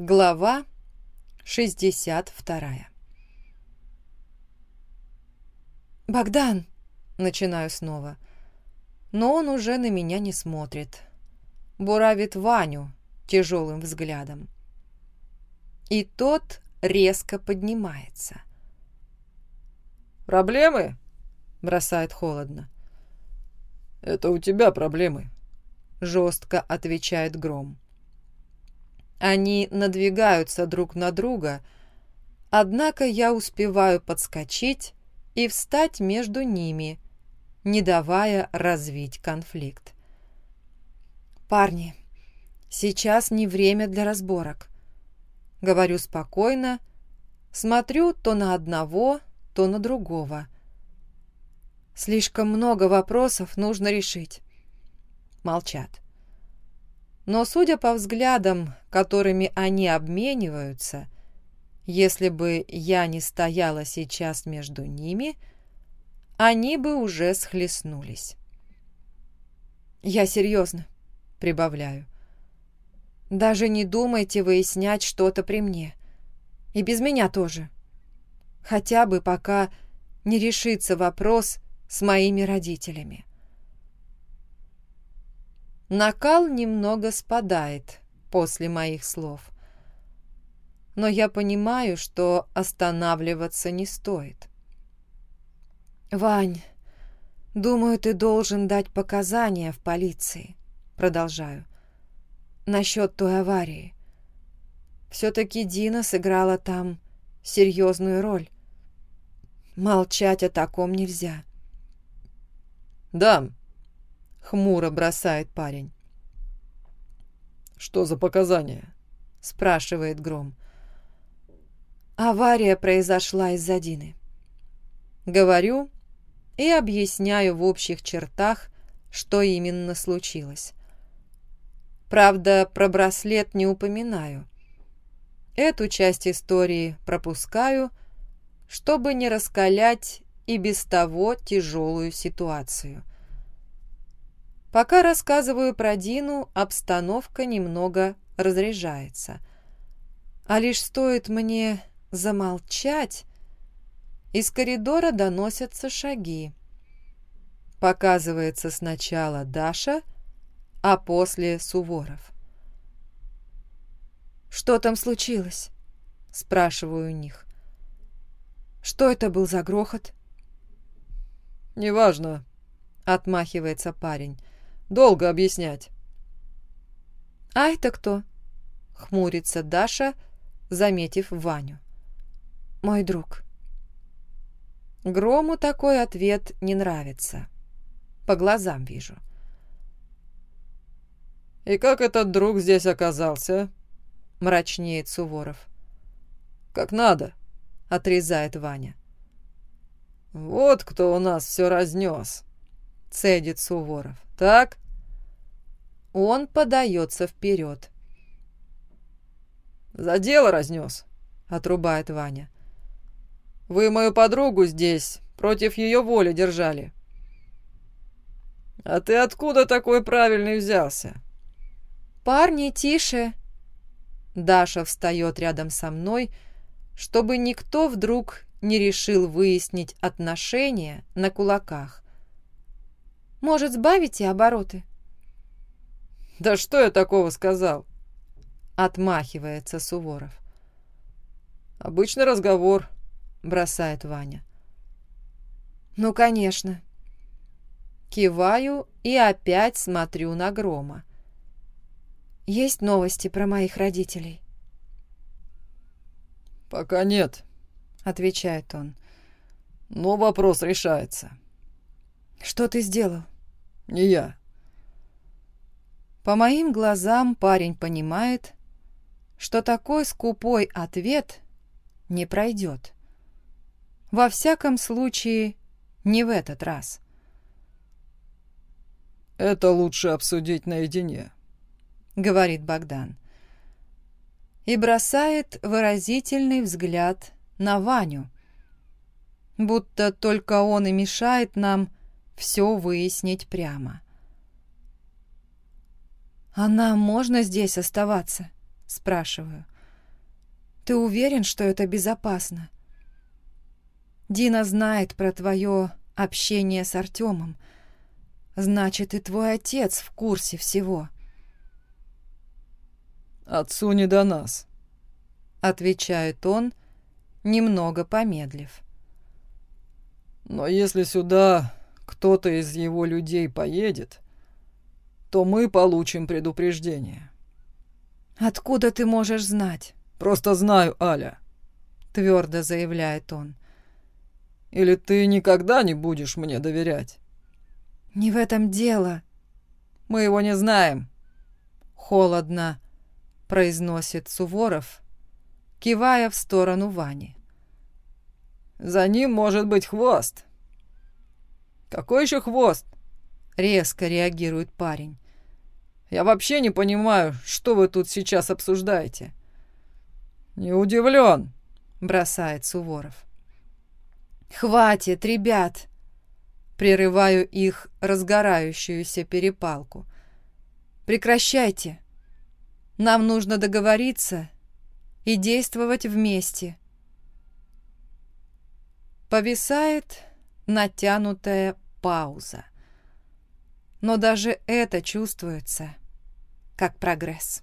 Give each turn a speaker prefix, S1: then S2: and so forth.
S1: Глава 62 «Богдан!» — начинаю снова. Но он уже на меня не смотрит. Буравит Ваню тяжелым взглядом. И тот резко поднимается.
S2: «Проблемы?»
S1: — бросает холодно.
S2: «Это у тебя проблемы», —
S1: жестко отвечает Гром. Они надвигаются друг на друга, однако я успеваю подскочить и встать между ними, не давая развить конфликт. «Парни, сейчас не время для разборок», — говорю спокойно, смотрю то на одного, то на другого. Слишком много вопросов нужно решить. Молчат. Но, судя по взглядам, которыми они обмениваются, если бы я не стояла сейчас между ними, они бы уже схлестнулись. «Я серьезно», — прибавляю. «Даже не думайте выяснять что-то при мне. И без меня тоже. Хотя бы пока не решится вопрос с моими родителями». Накал немного спадает после моих слов. Но я понимаю, что останавливаться не стоит. «Вань, думаю, ты должен дать показания в полиции», — продолжаю, «насчет той аварии. Все-таки Дина сыграла там серьезную роль. Молчать о таком нельзя».
S2: «Дам»,
S1: Хмуро бросает парень.
S2: «Что за показания?»
S1: Спрашивает Гром. Авария произошла из-за Дины. Говорю и объясняю в общих чертах, что именно случилось. Правда, про браслет не упоминаю. Эту часть истории пропускаю, чтобы не раскалять и без того тяжелую ситуацию. Пока рассказываю про Дину, обстановка немного разряжается. А лишь стоит мне замолчать, из коридора доносятся шаги. Показывается сначала Даша, а после Суворов. «Что там случилось?» — спрашиваю у них. «Что это был за грохот?»
S2: «Неважно», — отмахивается парень. Долго объяснять.
S1: «А это кто?» — хмурится Даша, заметив Ваню. «Мой друг». Грому такой ответ не нравится. По глазам вижу.
S2: «И как этот друг здесь оказался?»
S1: — мрачнеет Суворов.
S2: «Как надо», —
S1: отрезает Ваня.
S2: «Вот кто у нас все разнес», — цедит Суворов. Так?
S1: Он подается вперед.
S2: «За дело разнес», — отрубает Ваня. «Вы мою подругу здесь против ее воли держали». «А ты откуда такой правильный взялся?»
S1: «Парни, тише!» Даша встает рядом со мной, чтобы никто вдруг не решил выяснить отношения на кулаках. Может, сбавите обороты?»
S2: «Да что я такого сказал?»
S1: Отмахивается Суворов.
S2: «Обычный разговор», —
S1: бросает Ваня. «Ну, конечно». Киваю и опять смотрю на Грома. «Есть новости про моих родителей?»
S2: «Пока нет», — отвечает он. «Но вопрос решается».
S1: «Что ты сделал?»
S2: «Не я».
S1: По моим глазам парень понимает, что такой скупой ответ не пройдет. Во всяком случае, не в этот раз.
S2: «Это лучше обсудить наедине», —
S1: говорит Богдан. И бросает выразительный взгляд на Ваню, будто только он и мешает нам все выяснить прямо. «А нам можно здесь оставаться?» – спрашиваю. Ты уверен, что это безопасно? Дина знает про твое общение с Артемом. Значит, и твой отец в курсе всего.
S2: «Отцу не до нас», — отвечает он, немного помедлив. «Но если сюда кто-то из его людей поедет, то мы получим предупреждение».
S1: «Откуда ты можешь знать?»
S2: «Просто знаю, Аля», — твердо заявляет он. «Или ты никогда не будешь мне доверять?»
S1: «Не в этом дело».
S2: «Мы его не знаем».
S1: Холодно произносит Суворов, кивая в сторону Вани.
S2: «За ним может быть хвост». «Какой еще хвост?» Резко реагирует парень. «Я вообще не понимаю, что вы тут сейчас обсуждаете». «Не удивлен», — бросает Суворов.
S1: «Хватит, ребят!» Прерываю их разгорающуюся перепалку. «Прекращайте!» Нам нужно договориться и действовать вместе. Повисает натянутая пауза. Но даже это чувствуется как прогресс.